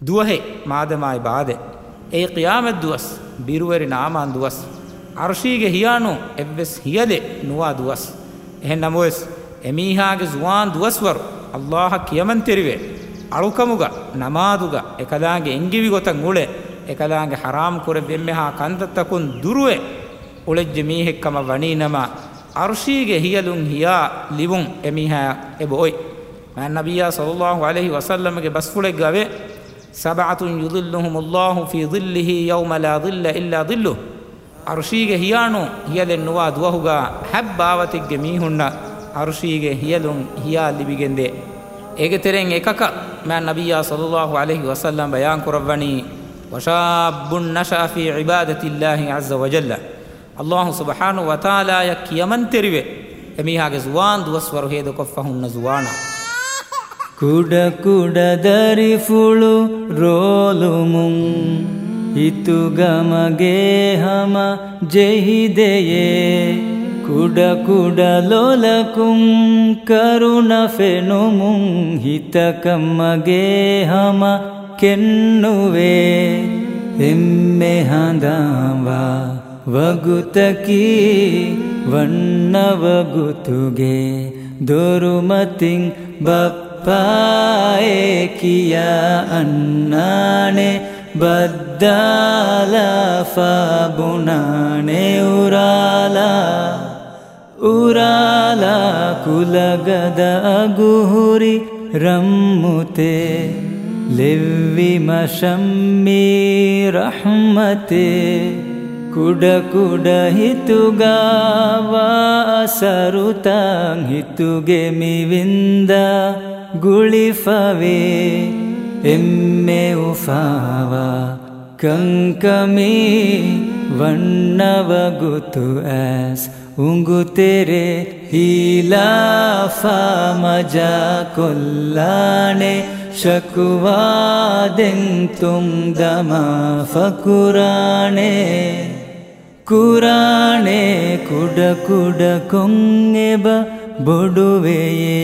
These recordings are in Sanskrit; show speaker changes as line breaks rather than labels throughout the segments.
දුවහෙ මාදමයි බාද. ඒ qiyamet දුවස් බිරුවරි නාමාන් දුවස්. අර්ශීගේ හියානු එව්වෙස් හියදෙ නුවා දුවස්. එහෙන් නමුවස් එමීහාගේ සුවාන් දුවස්වරු අල්ලාහ කියමන් තෙරිවේ. අලුකමුග නමාදුග එකදාගේ එංගිවි ගොතක් මුಳೆ එකදාගේ හරාම් කුර බෙම්මෙහා කන්තත්තකුන් දුරුවේ. උලෙජ්ජ මීහෙක්කම වනීනම අර්ශීගේ හියලුන් හියා ලිබුන් එමීහා එබොයි. මෑ නබියා සල්ලල්ලාහු අලයිහි වසල්ලමගේ බස්ෆුලෙක් ගවේ سبعة يظلهم الله في ظله يوم لا ظل إلا ظله ಅರ್ಷಿಗೆ ಹಿಯಾಣು ಹಿಯಲೆನ್ನುವ ದ್ವಹುಗ ಹೆಬ್ಬಾವತಿಗ್ಗೆ ಮೀಹುಣ್ಣ ಅರ್ಷಿಗೆ ಹಿಯಲು ಹಿಯಾ ಲಿಬಿಗೆಂದೆ ಏಗೆ ತೆರೆಂಗ್ ಏಕಕ ಮ್ಯಾ ನಬಿಯ ಸಲುಲ್ಲಾಹು ಅಲಹಿ ವಸಲ್ಲಂ ಬಯಾನ್ ಕುರವ್ವಣಿ ವಶಾಬ್ಬುನ್ ನಶಾಫಿ ಇಬಾದತಿಲ್ಲಾಹಿ ಅಜ್ಜ ವಜಲ್ಲ ಅಲ್ಲಾಹು ಸುಬಹಾನು ವತಾಲಾಯ ಕಿಯಮನ್ ತೆರಿವೆ ಎಮೀಹಾಗೆ ಜುವಾನ್ ದುವಸ್ವರು ಹೇದು
هيدو كفهن زوانا कुड कुड दरिफुळु रोलुमुतुगमगे हम जयि देये कुड कुड लोलकुङ्करु हितकमगे हम केन्ुवेमे हा वगुतकी वगुतुगे दोरुमतिं पाये कि बद्दाला फाबुनाने उराला उराला उगद गुहरि रमुते लिविमशम्मि रहमते हितुगे मिविन्द ಕುಡ ಕುಡ ಹಿತುಗಾವ ಸರುತಾಂ ಹಿತುಗೆ ಮಿವಿಂದ ಗುಳಿಫವೆ ಎಮ್ಮೆ ಉಫಾವ ಕಂಕಮಿ ವಣ್ಣವ ಗುತು ಆಸ್ ಉಂಗುತೆರೆ ಹೀಲಾಫ ಮಜಾ ಕೊಲ್ಲಾಣೆ ಶಕುವಾದೆಂ ತುಂ ದಮ ಫಕುರಾಣೆ ಕುರಾಣೆ ಕುಡ ಕುಡ ಕೊಂಗೆಬ ಬೊಡುವೆಯೇ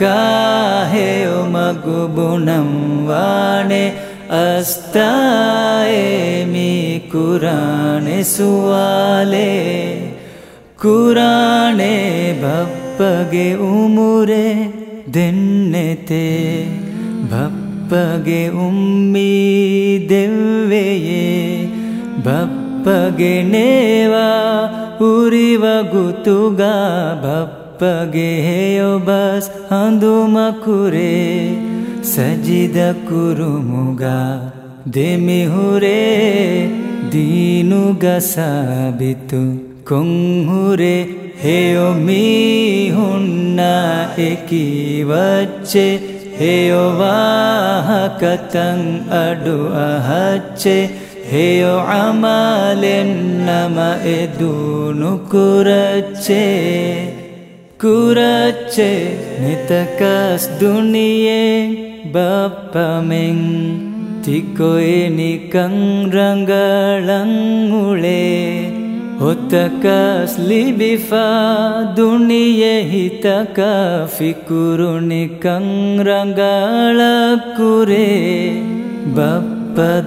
काहे वाणे अस्ताये अस्तमि कुराणे सुवाले। कुराणे भप्पगे उरे दिन्यते भप्पगे उम्मी दिव्ये भप्पगे नेवा उरिवगुतुगा भ ಬಪ್ಪಗೆ ಹೇಯೋ ಬಸ್ ಹಂದುಮ ಕುರೆ ಸಜಿದ ಕುರುಮುಗ ದೆಮಿಹುರೆ ದೀನುಗ ಸಾಬಿತು ಕೊಂಹುರೆ ಹೇಯೋ ಮೀ ಹುನ್ನ ಎಕಿ ವಚ್ಚೆ ಹೇಯೋ ವಾಹಕತಂ ಅಡು ಅಹಚ್ಚೆ ಹೇಯೋ ಅಮಲೆನ್ನಮ ಎದೂನು ಕುರಚ್ಚೆ कुरचे हितक दुनिय बेङ्गळङ्गुळे हुतकस् लि बिफा दुनिय हितकुरु कं रङ्गे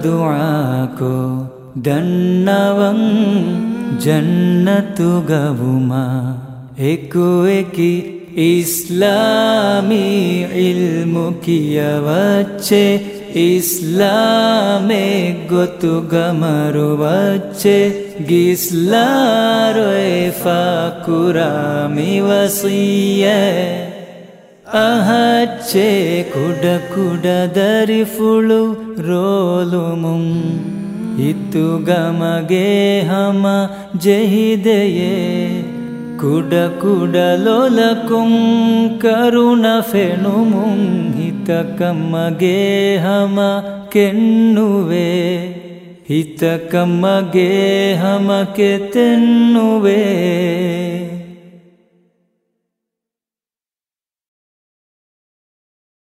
बुआ को दण्डवं जन्नमा इस्लमि इल्मकियव इस्लामे गोतु गमरुवच गिस्ले फकुरमि वस अहच्छे कुड कुडरिफुलु रोलु मु इ गमगे हमा जी दे කුඩ කුඩ ලොලකුම් කරුණ ෆෙනුමුන් හිතකම්මගේ හම කෙන්නුවේ. හිතකම්මගේ හම කෙතෙන්නුවේ.